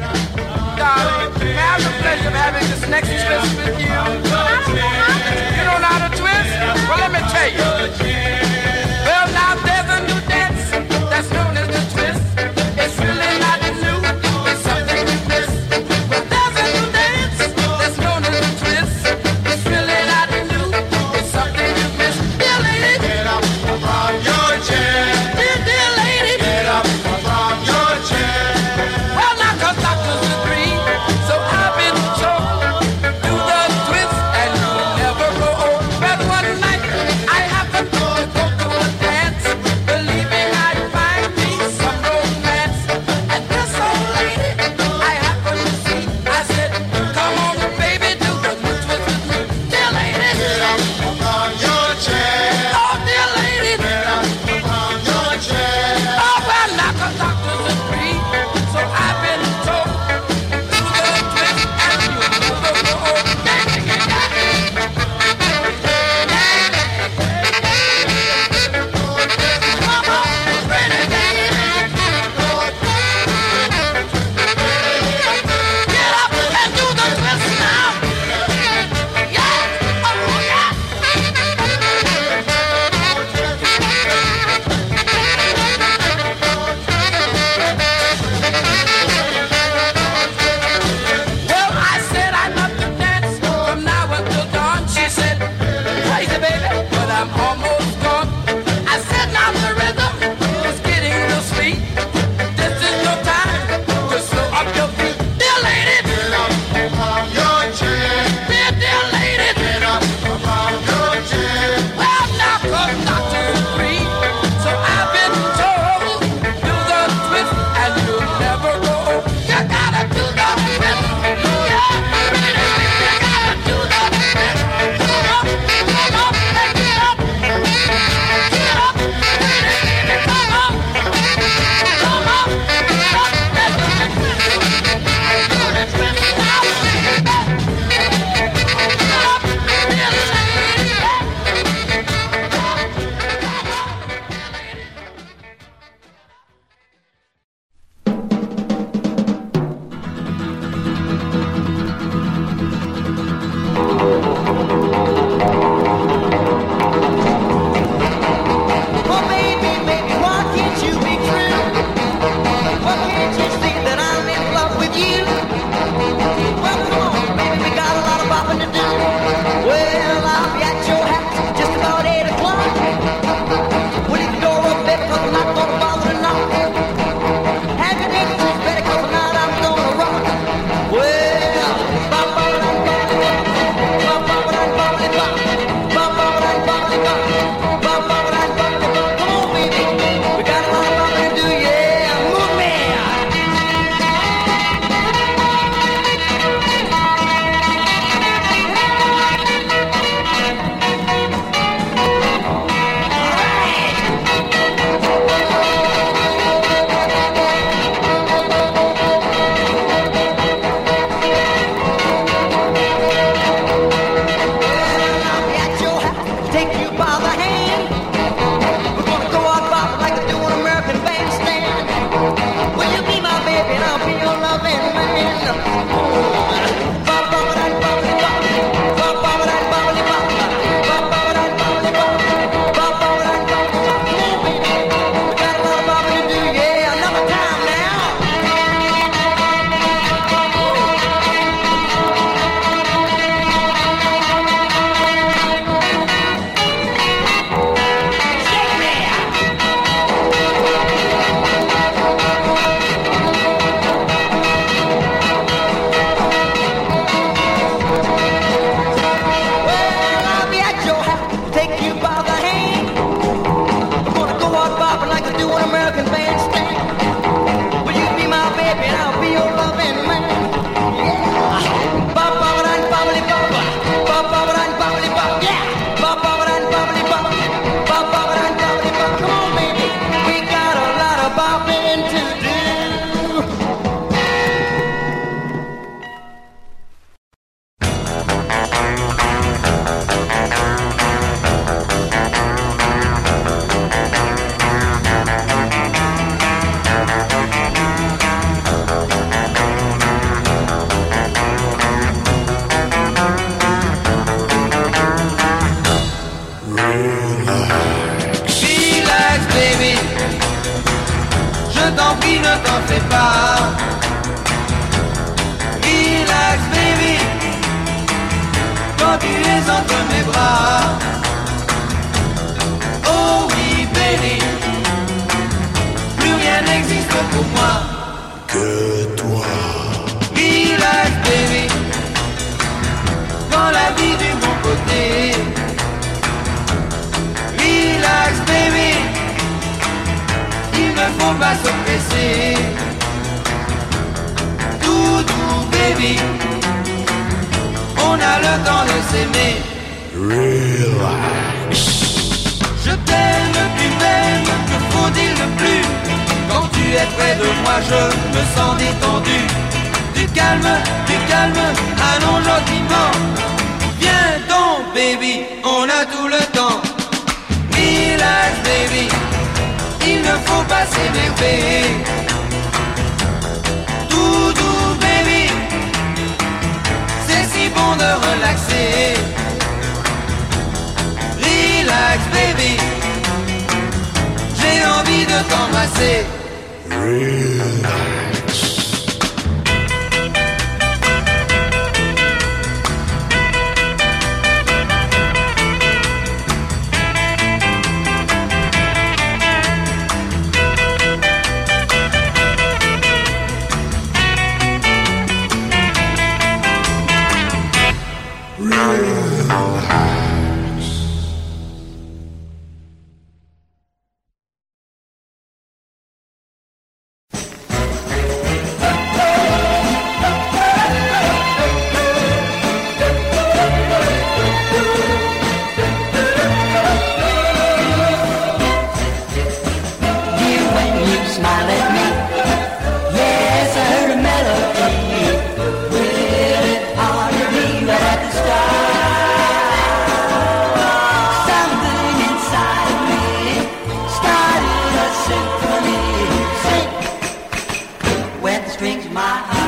Darling, may I have the pleasure of having this next Christmas with you? my heart.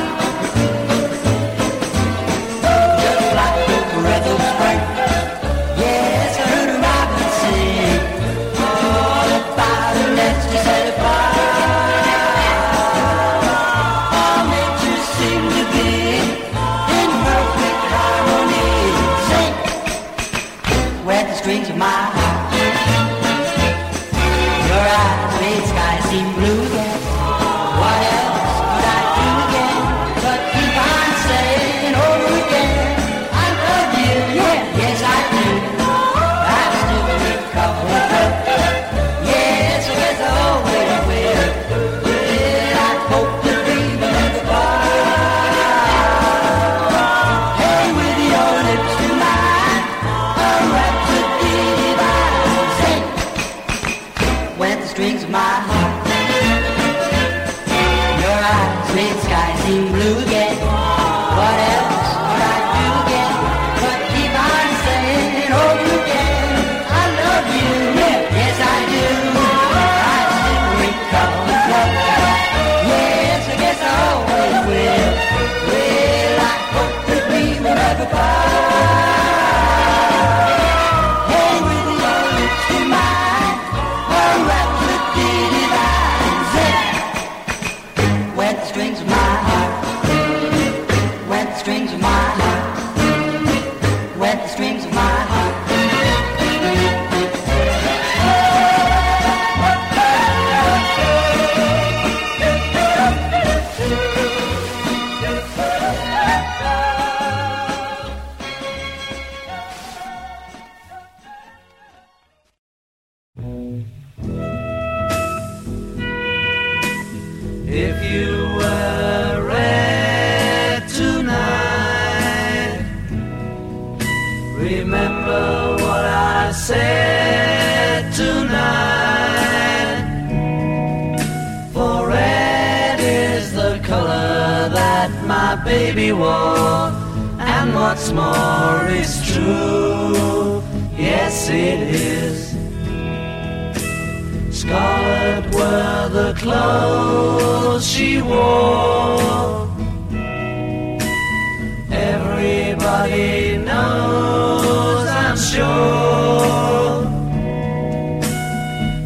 she wore. Everybody knows, I'm sure.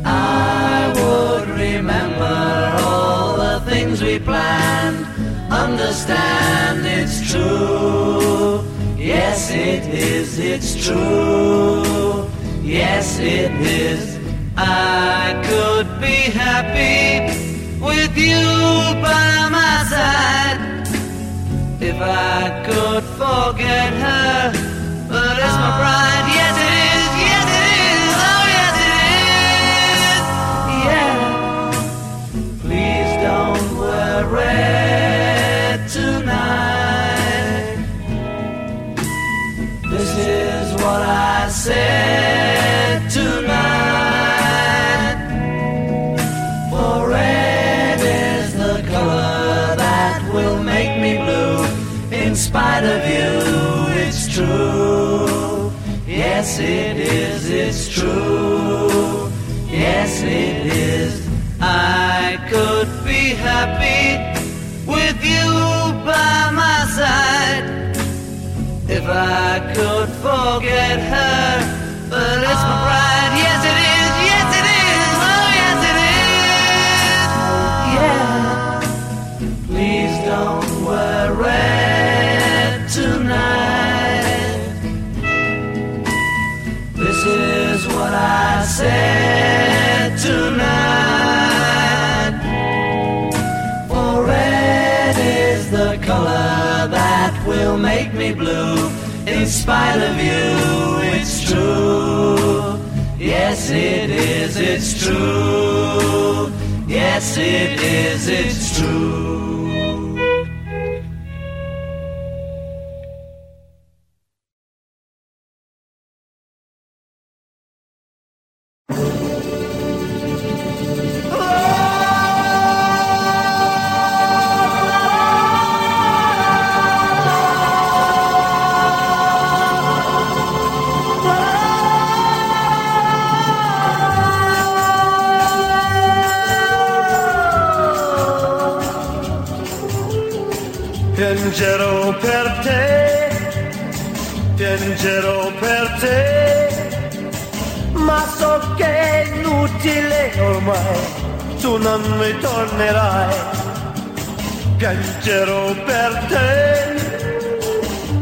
I would remember all the things we planned. Understand it's true. Yes, it is, it's true. Yes, it is. I could be happy with you by my side. If I could forget her, but it's my pride. Yes, it is. Yes, it is. Oh, yes, it is. Yeah. Please don't worry tonight. This is what I said spite of you, it's true. Yes, it is, it's true. Yes, it is. I could be happy with you by my side if I could forget her. Said tonight. For red is the color that will make me blue. In spite of you, it's true. Yes, it is, it's true. Yes, it is, it's true. Piangerò per te, piangerò per te, ma so che è inutile ormai, tu non mi tornerai. Piangerò per te,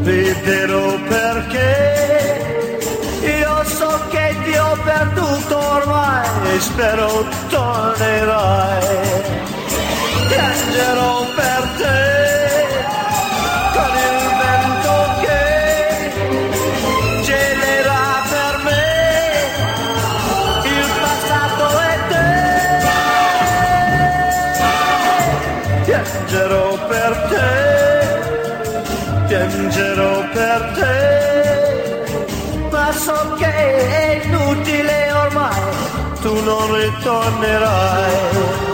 riderò perché, io so che ti ho perduto ormai e spero tornerai. Piangerò per te ritornerai.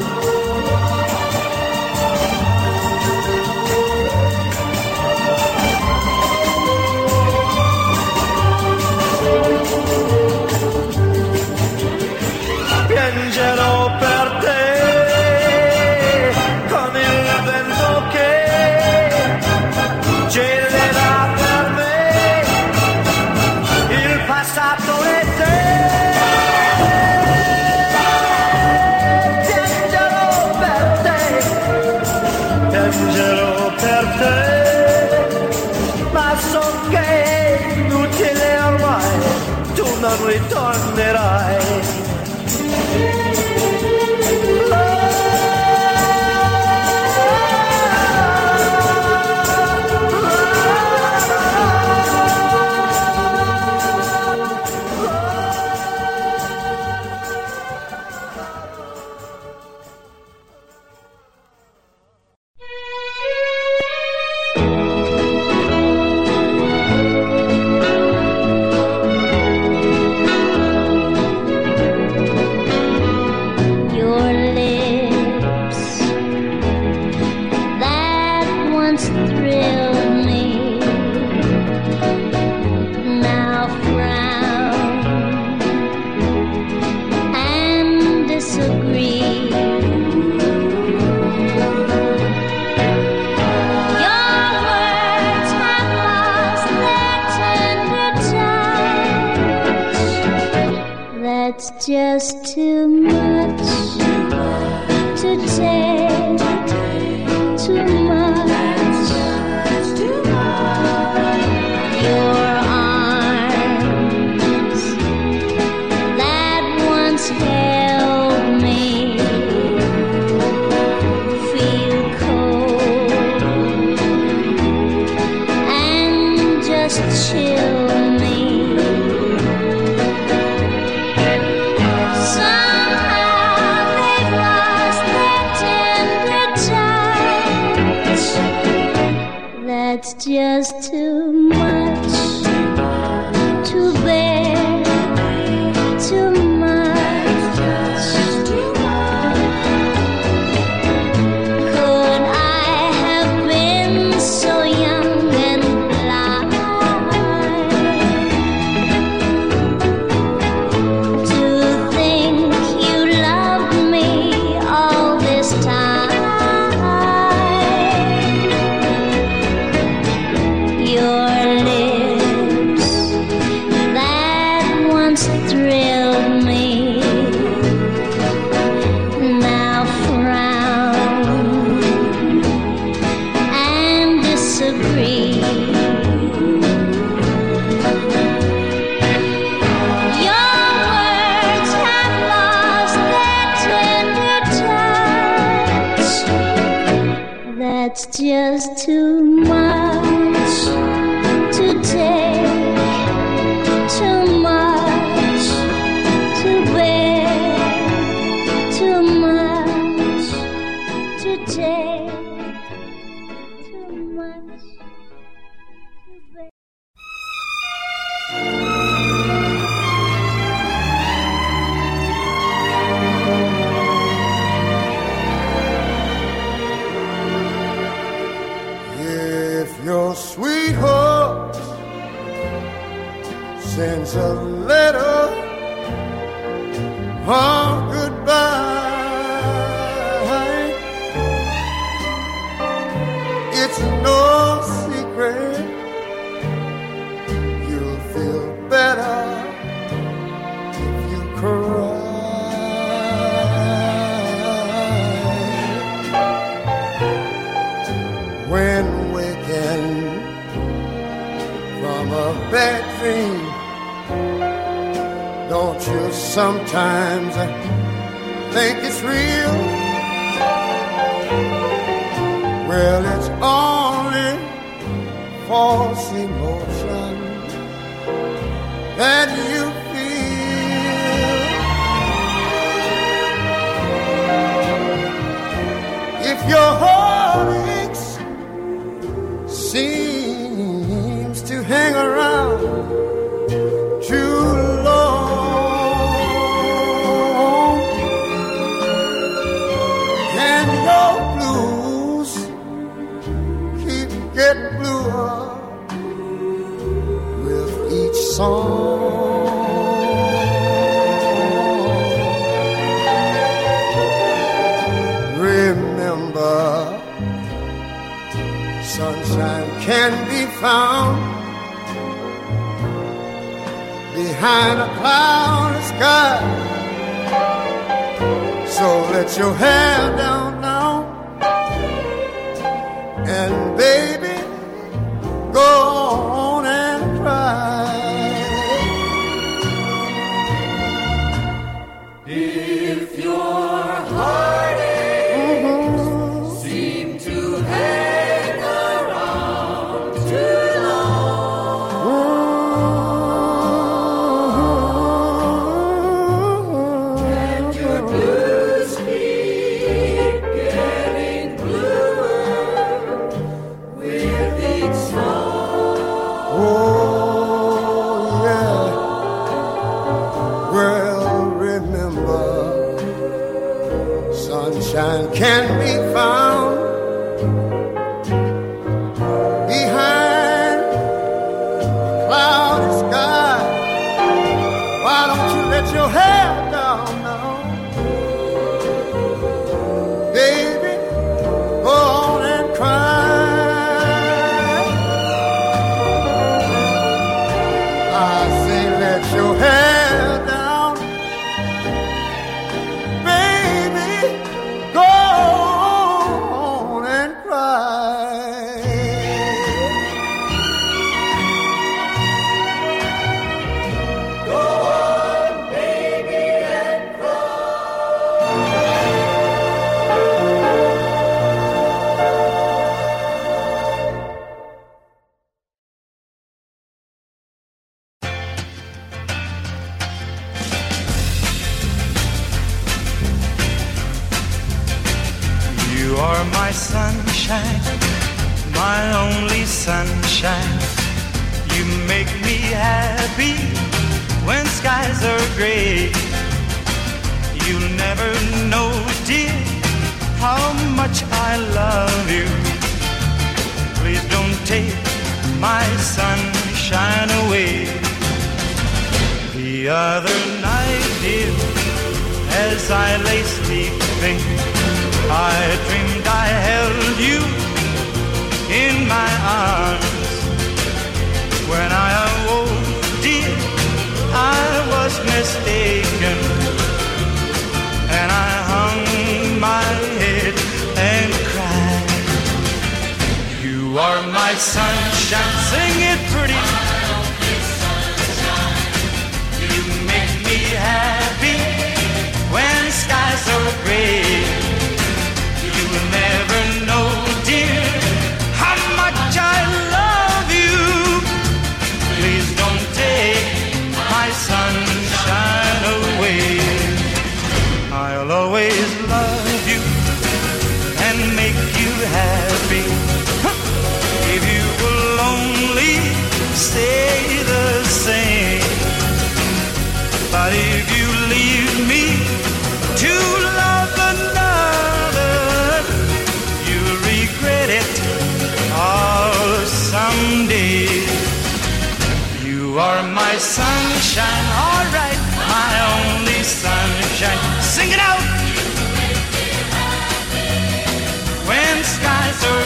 so.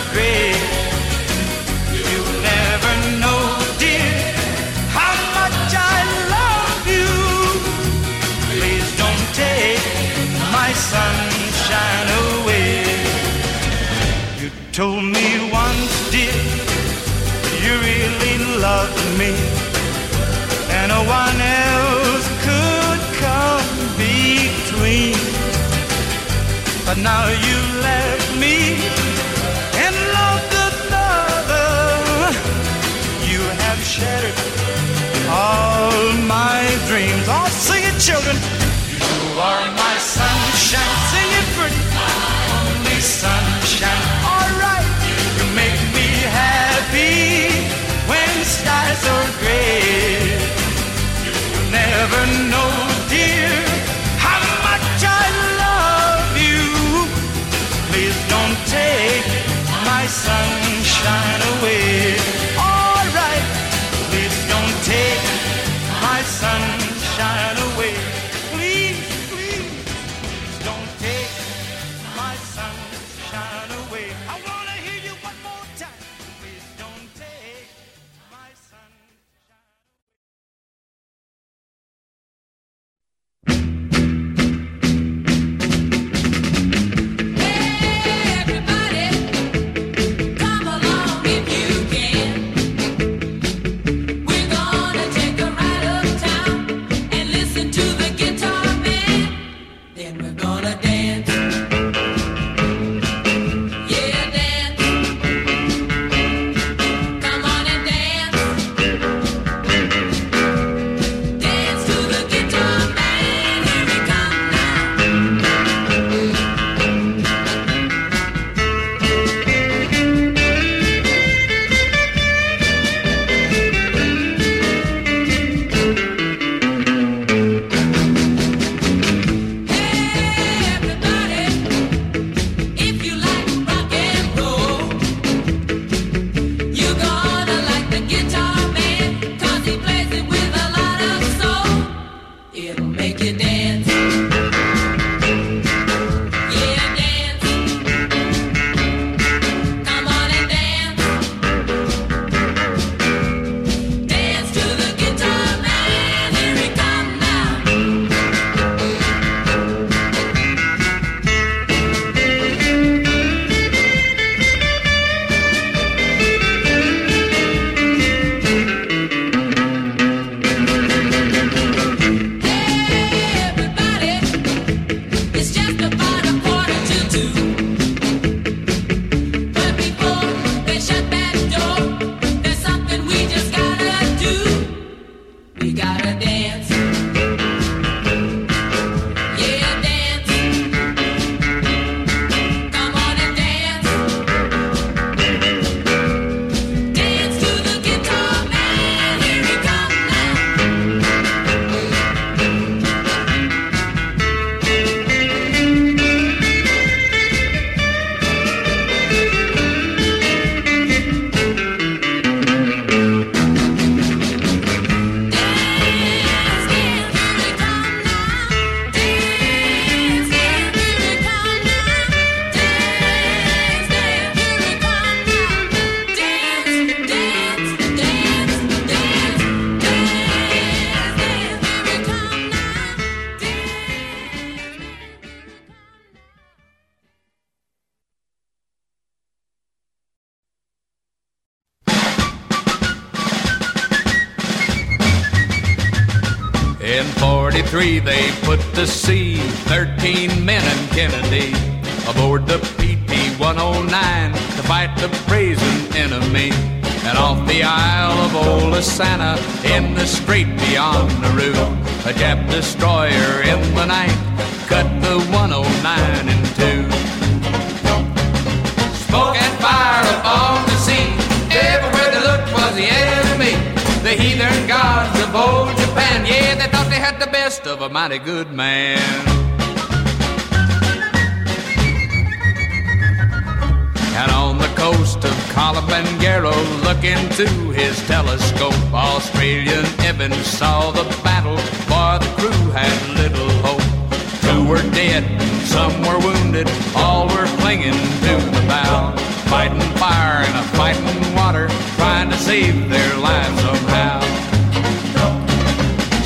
You never know, dear, how much I love you. Please don't take my sunshine away. You told me once, dear, you really loved me, and no one else could come between. But now you are were dead, some were wounded, all were clinging to the bow, fighting fire and a fighting water, trying to save their lives somehow.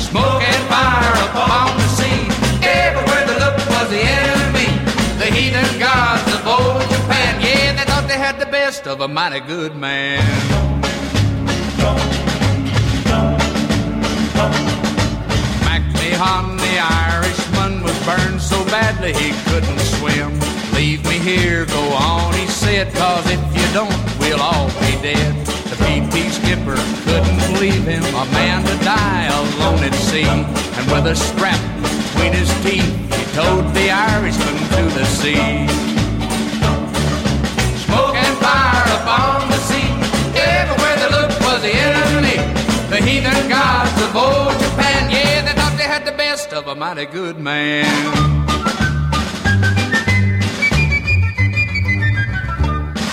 Smoke and fire upon the sea, everywhere they looked was the enemy. The heathen gods of old Japan, yeah, they thought they had the best of a mighty good man. McMahon, the Irishman, was burned so badly he couldn't swim. Leave me here, go on, he said, cause if you don't, we'll all be dead. The PT skipper couldn't leave him, a man to die alone at sea. And with a strap between his teeth, he towed the Irishman to the sea. Smoke and fire upon the sea, everywhere they looked was the enemy. The heathen gods of old had the best of a mighty good man.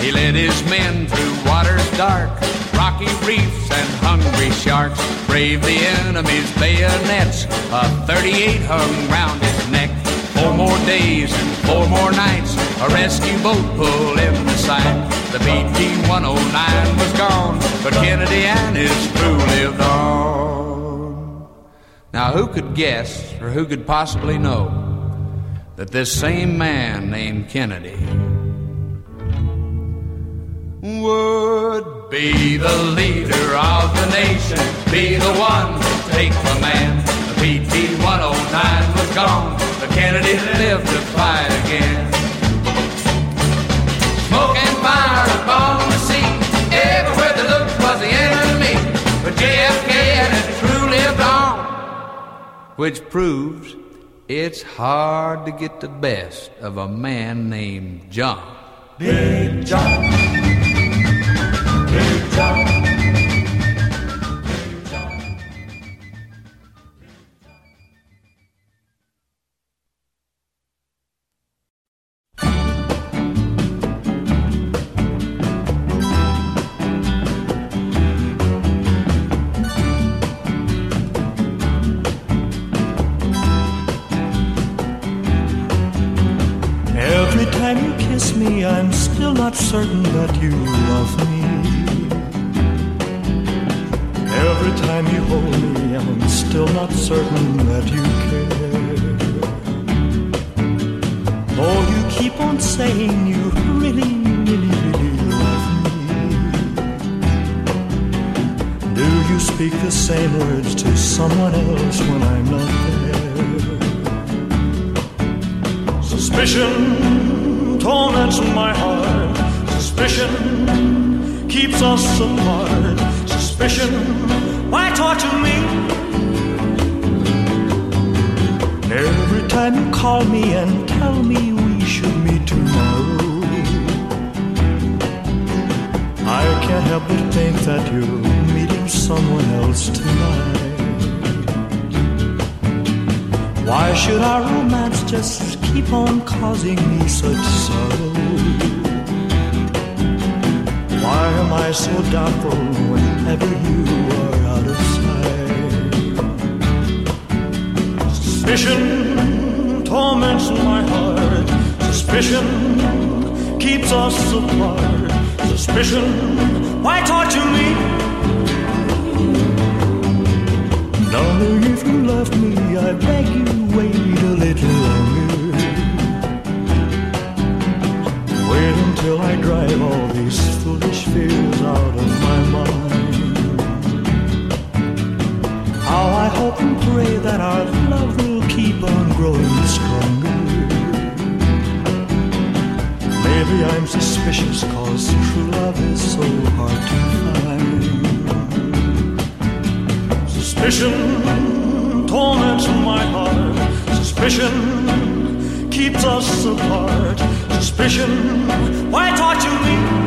He led his men through waters dark, rocky reefs and hungry sharks. Braved the enemy's bayonets, a 38 hung round his neck. Four more days and four more nights, a rescue boat pulled in the sight. The PT 109 was gone, but Kennedy and his crew lived on. Now, who could guess, or who could possibly know, that this same man named Kennedy would be the leader of the nation, be the one to take the man? The PT 109 was gone, but Kennedy lived to fight again. Smoke and fire upon the sea, everywhere they looked was the enemy. But JFK crew lived on, which proves it's hard to get the best of a man named John. Big John. Big John. Time you kiss me, I'm still not certain that you love me. Every time you hold me, I'm still not certain that you care. Though you keep on saying you really, really, really love me. Do you speak the same words to someone else when I'm not there? Suspicion torments my heart. Suspicion keeps us apart. Suspicion, why torture me? Every time you call me and tell me we should meet tomorrow, I can't help but think that you're meeting someone else tonight. Why should our romance just keep on causing me such sorrow? Why am I so doubtful whenever you are out of sight? Suspicion torments my heart. Suspicion keeps us apart. Suspicion, why torture me? Darling, if you love me, I beg you wait a little longer. till I drive all these foolish fears out of my mind. How I hope and pray that our love will keep on growing stronger. Maybe I'm suspicious cause true love is so hard to find. Suspicion torments my heart. Suspicion keeps us apart Suspicion, why torture me?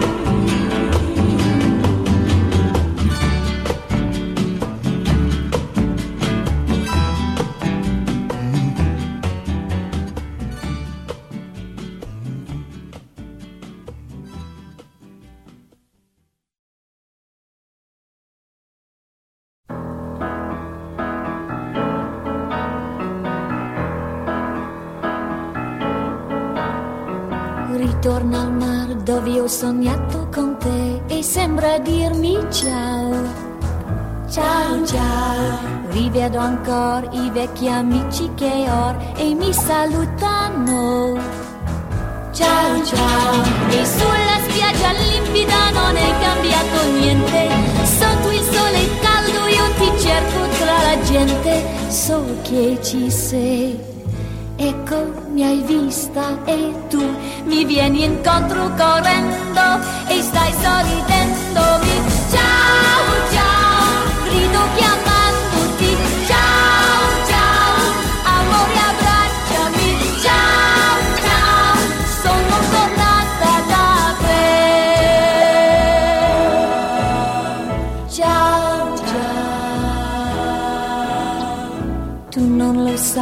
Ritorno al mare dove ho sognato con te e sembra dirmi ciao. Ciao ciao, rivedo ancora i vecchi amici che ho e mi salutano. Ciao ciao, e sulla spiaggia limpida non è cambiato niente. Sotto il sole caldo io ti cerco tra la gente, so che ci sei. Ecco, mi hai vista e tu mi vieni incontro correndo e stai sorridendomi. Ciao, ciao,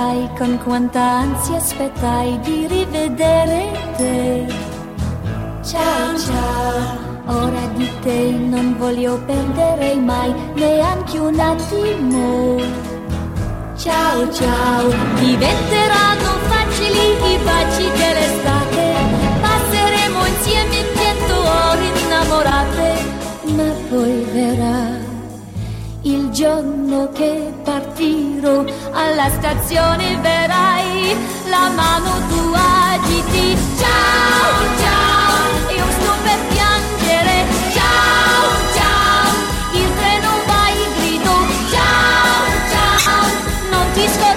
sai con quanta ansia aspettai di rivedere te. Ciao ciao, ora di te non voglio perdere mai neanche un attimo. Ciao ciao, diventeranno facili i baci dell'estate. Passeremo insieme in cento ore innamorate, ma poi verrà il giorno che partirò alla stazione verrai la mano tu agiti. Ciao ciao io sto per piangere. Ciao ciao il treno va in grido. Ciao ciao non ti scordare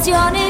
canzone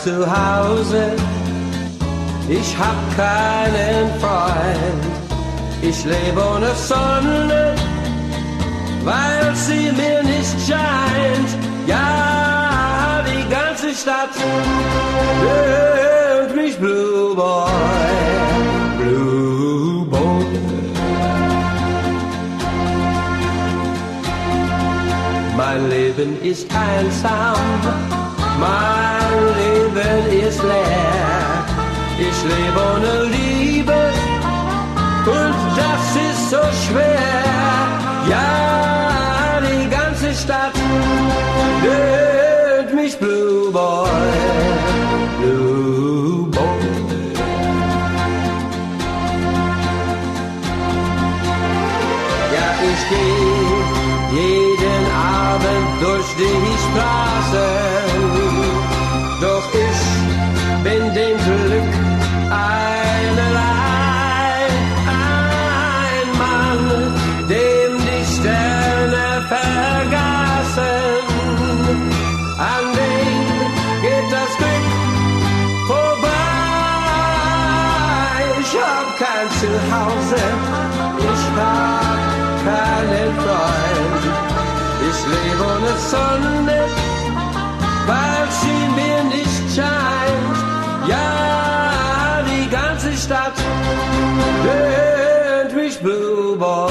hab kein Zuhause, ich hab keinen Freund. Ich lebe ohne Sonne, weil sie mir nicht scheint. Ja, die ganze Stadt nennt mich Blue Boy, Blue Boy. Mein Leben ist einsam, mein Leben ist leer. Ich lebe ohne Liebe und das ist so schwer. Sonne, weil sie mir nicht scheint. Ja, die ganze Stadt nennt mich Blue Boy,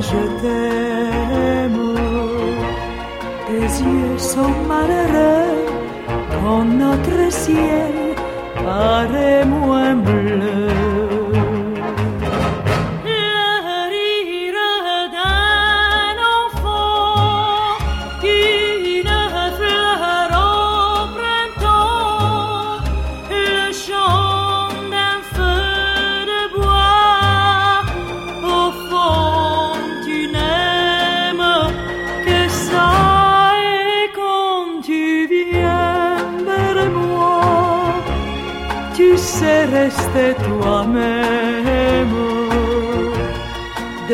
je t'aime. Tes yeux sont malheureux quand notre ciel paraît moins bleu.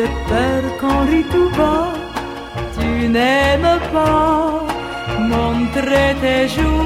de peur qu'on rit tout bas. Tu n'aimes pas montrer tes joues.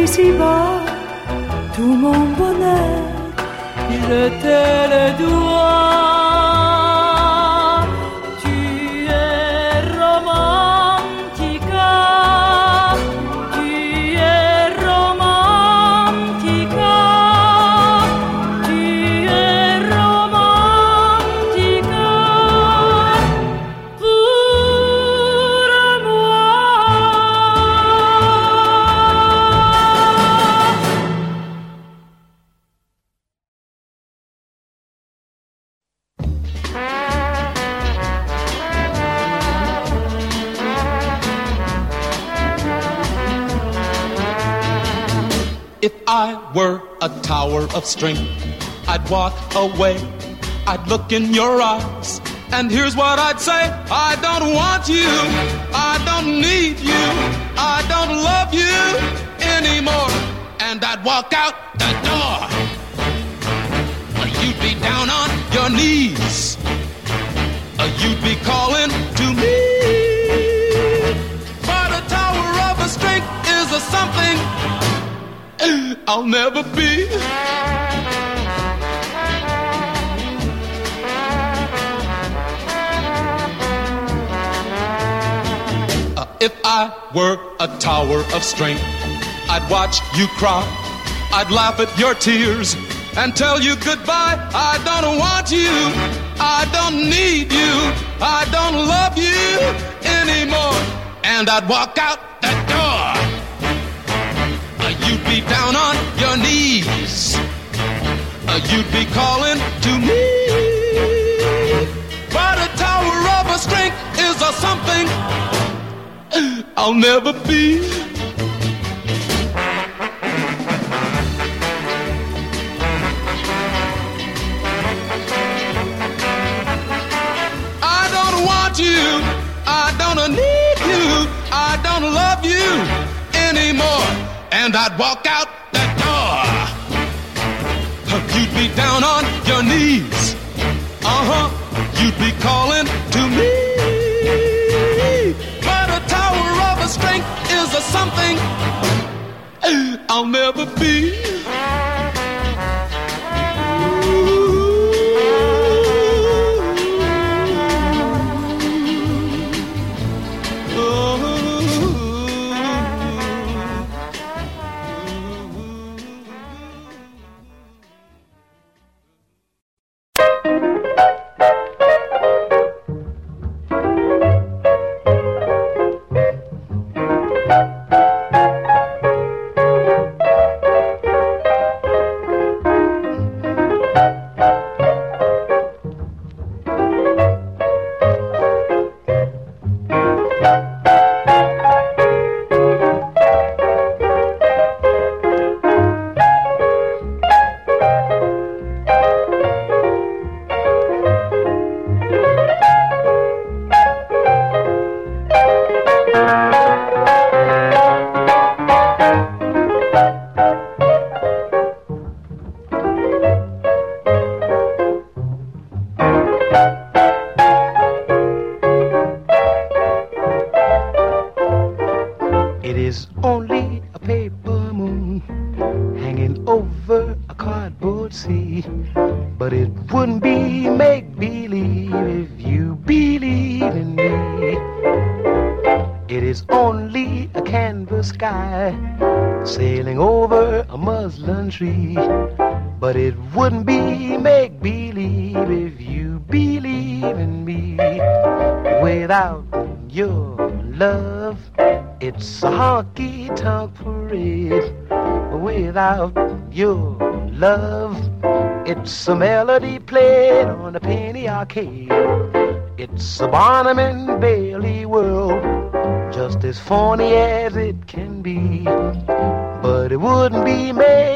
Pense qu'ici-bas, tout mon bonheur, je te le dois. I were a tower of strength, I'd walk away. I'd look in your eyes. And here's what I'd say I don't want you. I don't need you. I don't love you anymore. And I'd walk out the door. You'd be down on your knees. You'd be calling to me. But a tower of a strength is a something I'll never be. Uh, if I were a tower of strength, I'd watch you cry. I'd laugh at your tears and tell you goodbye. I don't want you. I don't need you. I don't love you anymore. And I'd walk out that door. You'd be down on your knees. Uh, You'd be calling to me. But a tower of a strength is a something I'll never be. And I'd walk out that door. You'd be down on your knees. Uh huh. You'd be calling to me. But a tower of a strength is a something I'll never be. It's a melody played on a penny arcade. It's a Barnum and Bailey world, just as phony as it can be. But it wouldn't be make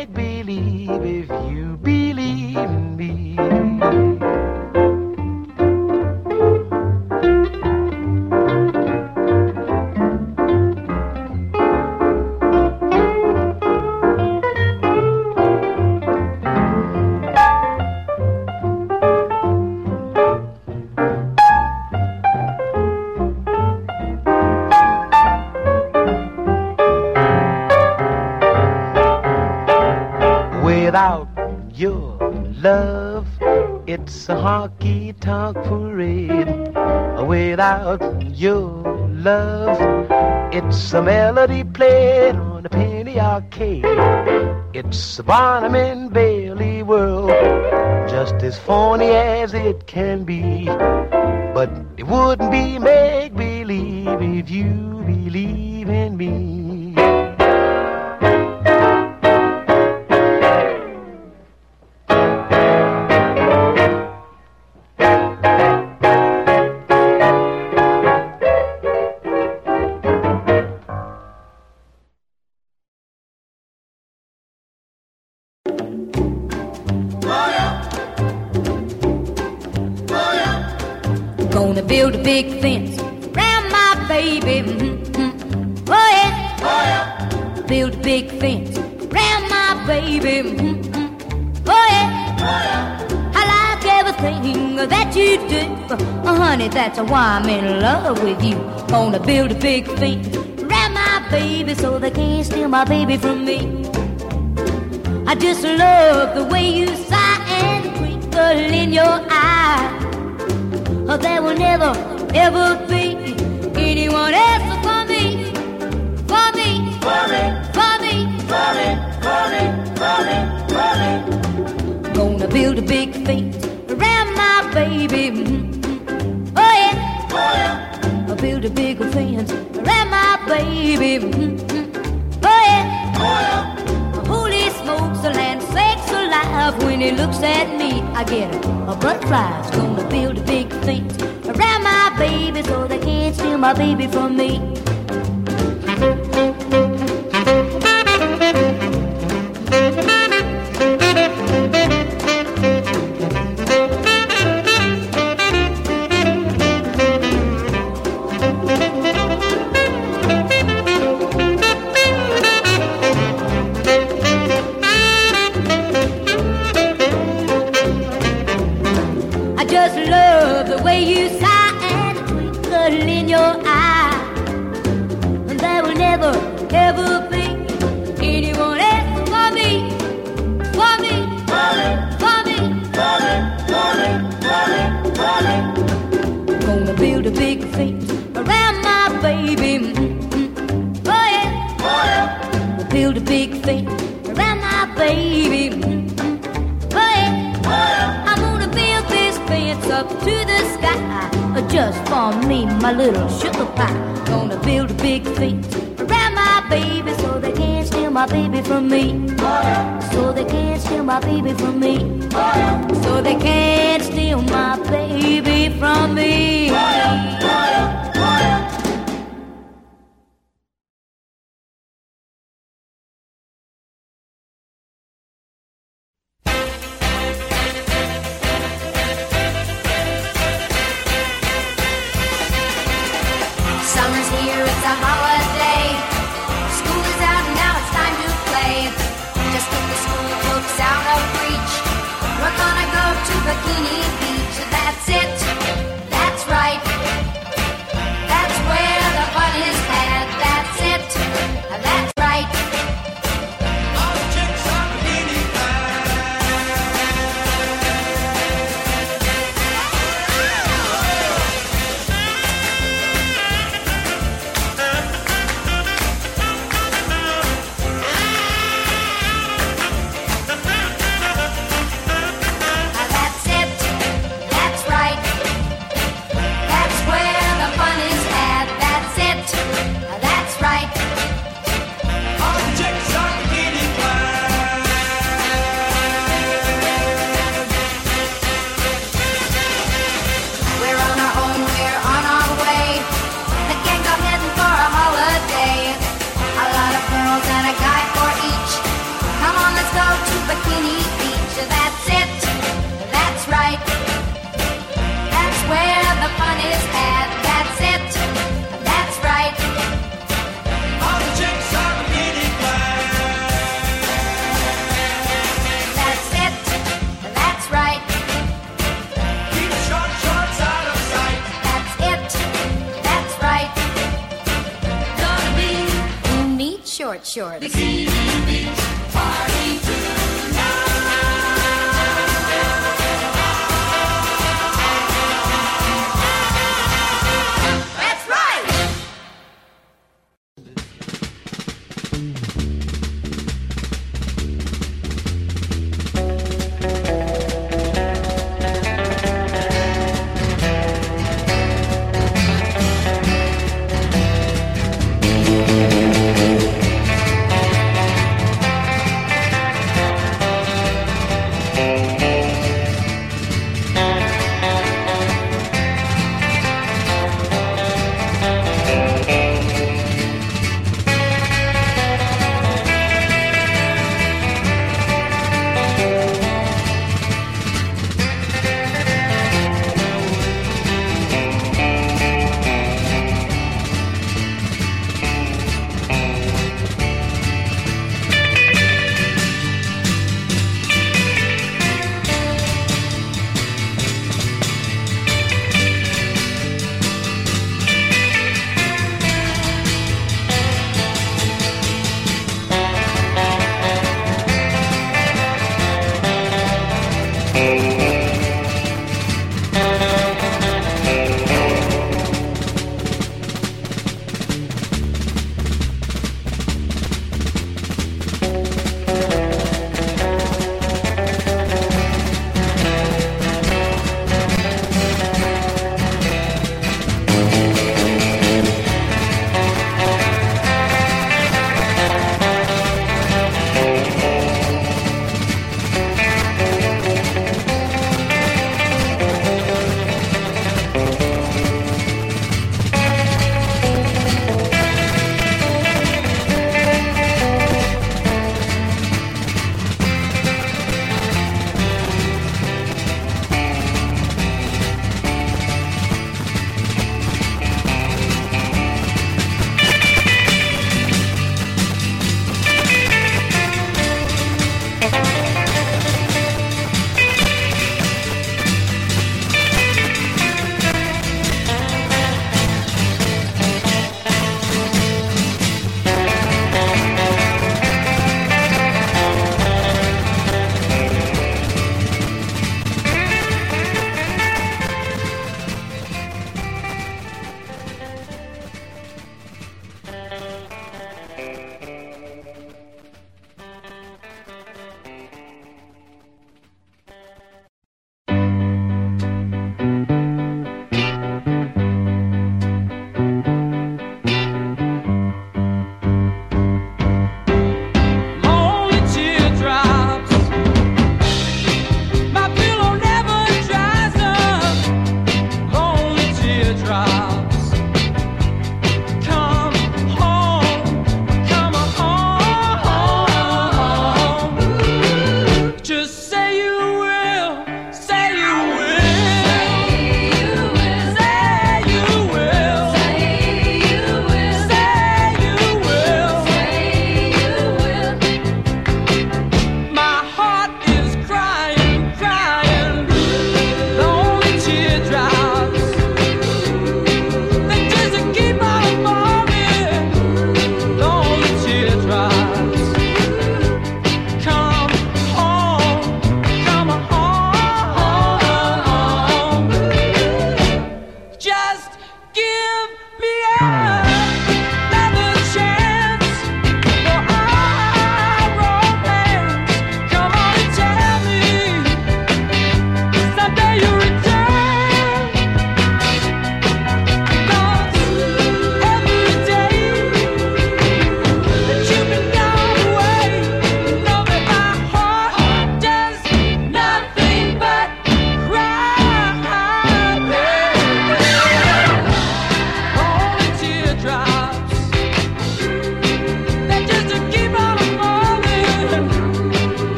as phony as it can big fence around my baby. Mm-hmm. Oh yeah. Oh yeah. Build a big fence around my baby. Mm-hmm. Oh yeah. Oh yeah. I like everything that you do. Oh, honey, that's why I'm in love with you. Gonna build a big fence around my baby so they can't steal my baby from me. I just love the way you sigh and twinkle in your eye. There will never, ever be anyone else for me, for me, for me, for me, for me, for me, for me, for me. Gonna build a big fence around my baby. mm-hmm. Oh yeah, oh yeah. I'll build a big fence around my baby. mm-hmm. Alive. When he looks at me, I get a, a butterfly's gonna build a big fence around my baby so they can't steal my baby from me. My baby from me. So they can't steal my baby from me. So they can't steal my baby from me.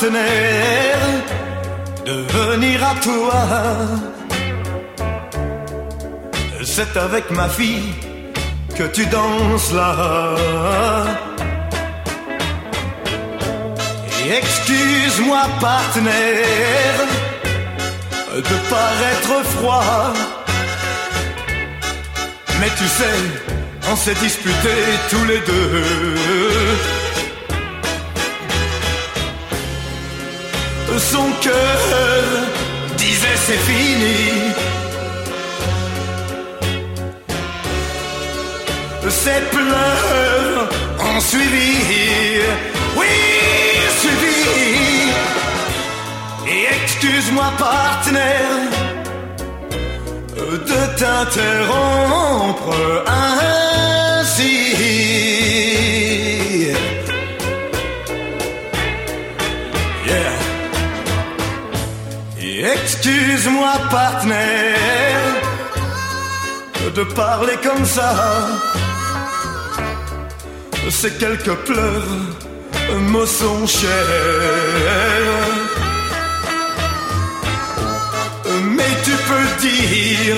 Partenaire de venir à toi. C'est avec ma fille que tu danses là. Excuse-moi partenaire de paraître froid. Mais tu sais, on s'est disputés tous les deux. Son cœur disait c'est fini. Ses pleurs ont suivi. Oui, suivi. Et excuse-moi partenaire de t'interrompre ainsi. Excuse-moi, partenaire, de parler comme ça. Ces quelques pleurs me sont chers. Mais tu peux dire,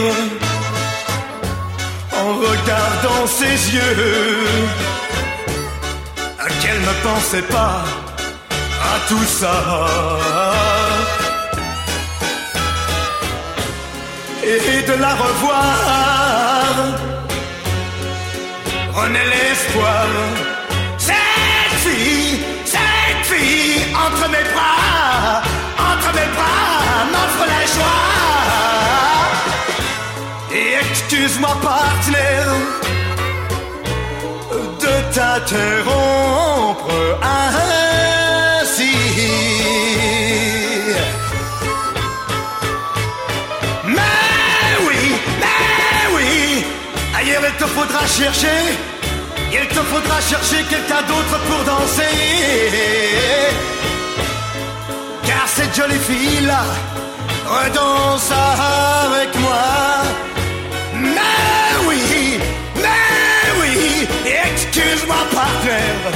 en regardant ses yeux, qu'elle ne pensait pas à tout ça. Et de la revoir, Renaît l'espoir. Cette fille, cette fille, entre mes bras, entre mes bras, m'offre la joie. Et excuse-moi, partenaire, de t'interrompre chercher, il te faudra chercher quelqu'un d'autre pour danser. Car cette jolie fille-là redanse avec moi. Mais oui, mais oui, excuse-moi, partenaire,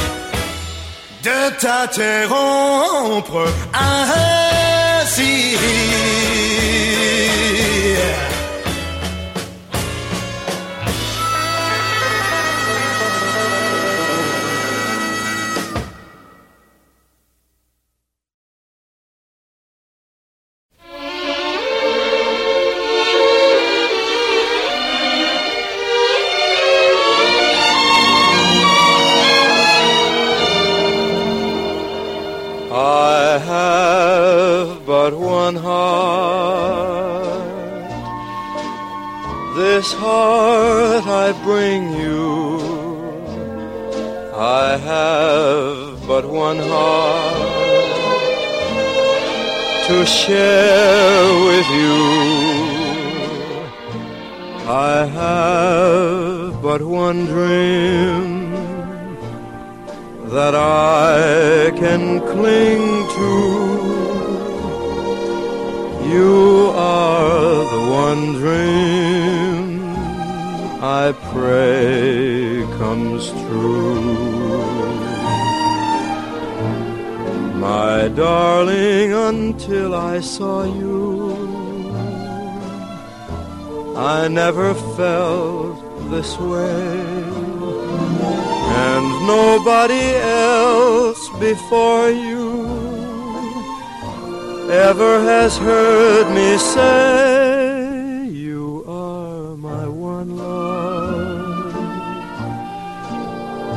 de t'interrompre ainsi. To I never felt this way. And nobody else before you ever has heard me say you are my one love.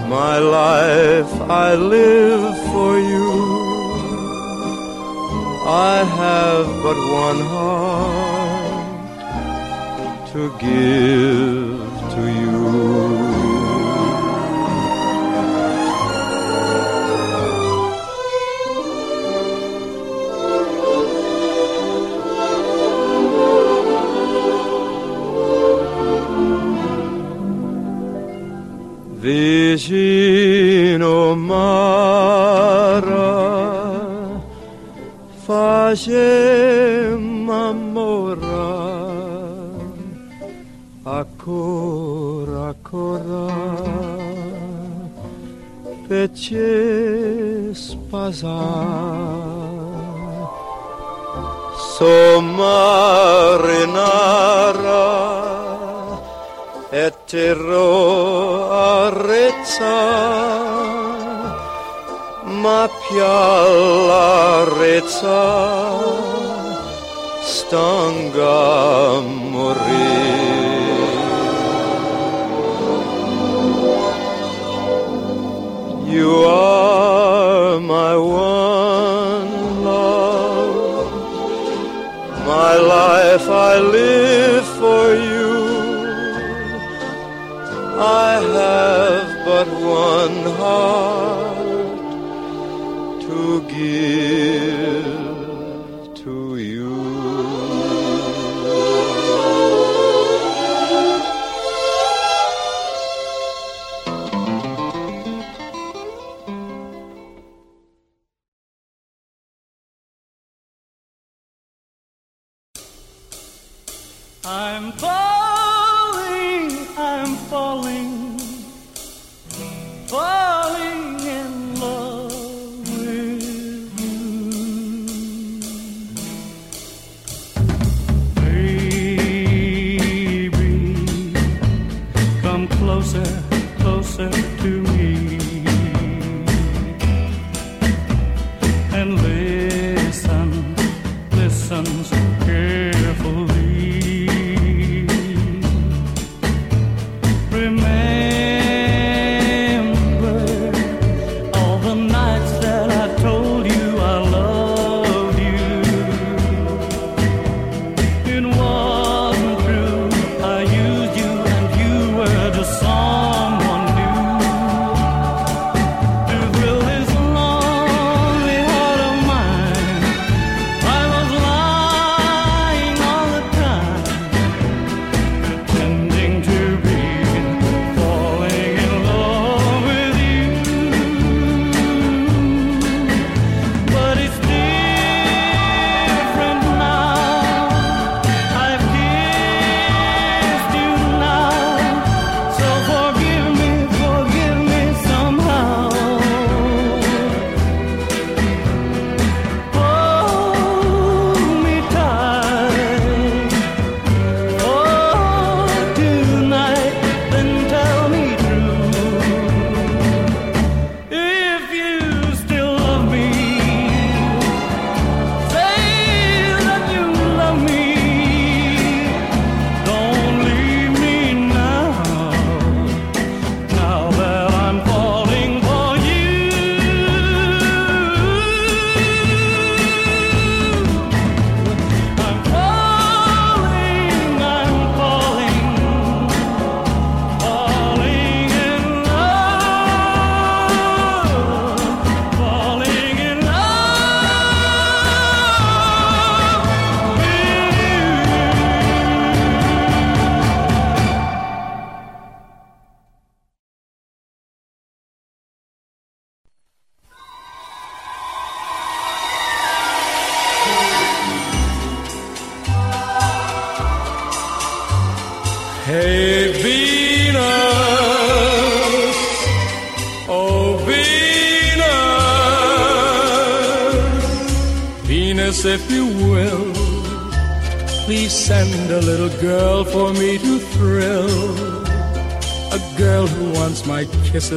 My life I live for you. I have but one heart to give to you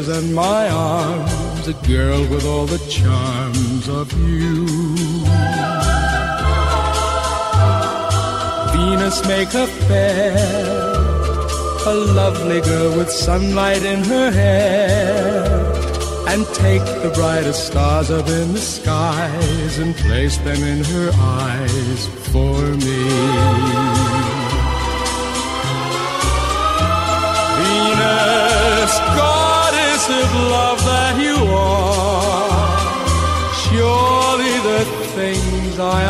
kisses and my arms, a girl with all the charms of you. Venus make her fair, a lovely girl with sunlight in her hair. And take the brightest stars up in the skies and place them in her eyes for me. massive love that you are. Surely the things I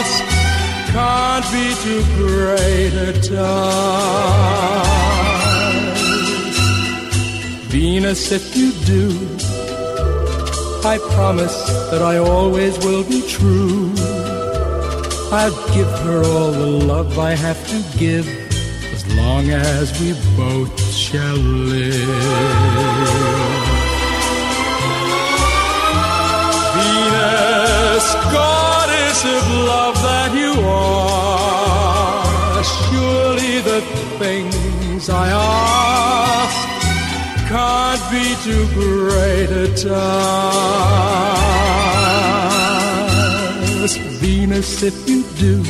ask can't be too great a task. Venus, if you do, I promise that I always will be true. I'll give her all the love I have to give as long as we both shall live. Venus, goddess of love that you are, surely the things I ask can't be too great a task. Venus, if you do,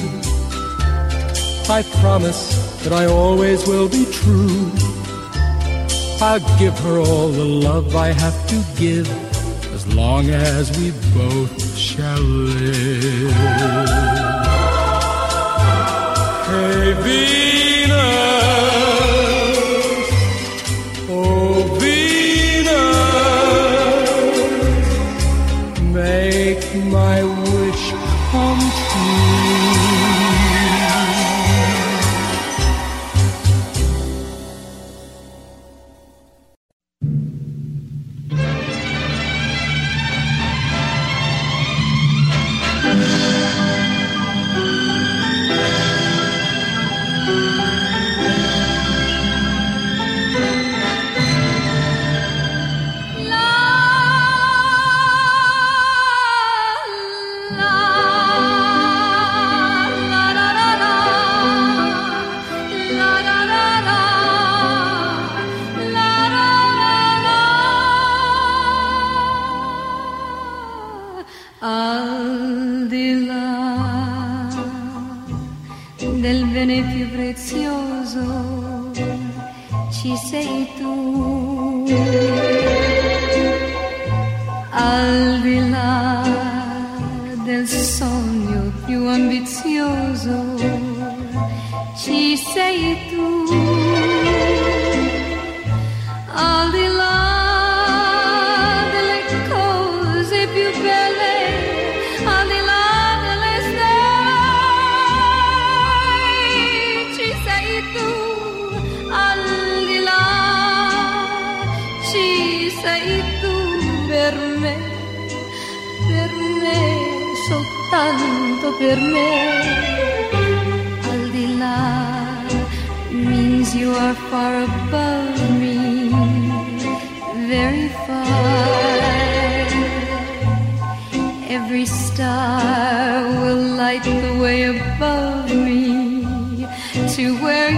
I promise that I always will be true. I'll give her all the love I have to give as long as we both shall live. Hey, ambizioso. Ci sei tu me, al là means you are far above me, very far. Every star will light the way above me to where.